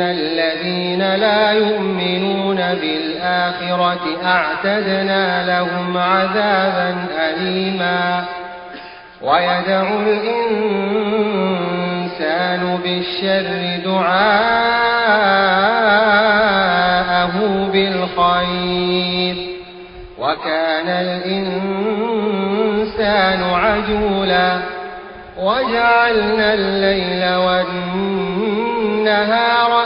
الذين لا يؤمنون بالآخرة أعتدنا لهم عذابا أليما ويدعو الإنسان بالشر دعاءه بالخير وكان الإنسان عجولا وجعلنا الليل والنهار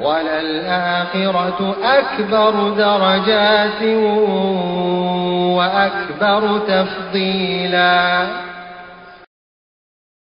وللآخرة أكبر درجات وأكبر تفضيلا